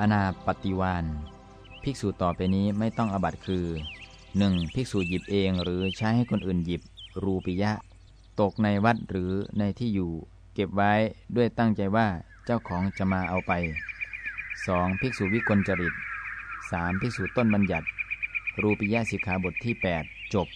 อนาปฏิวานภิกษุต่อไปนี้ไม่ต้องอบัตคือ 1. ภิกษุหยิบเองหรือใช้ให้คนอื่นหยิบ รูปิยะ ตกในวัดหรือในที่อยู่ เก็บไว้ด้วยตั้งใจว่าเจ้าของจะมาเอาไป 2. ภิกษุวิกลจริต 3. ภิกษุต้นบัญญัติ รูปิยะสิกขาบทที่ 8 จบ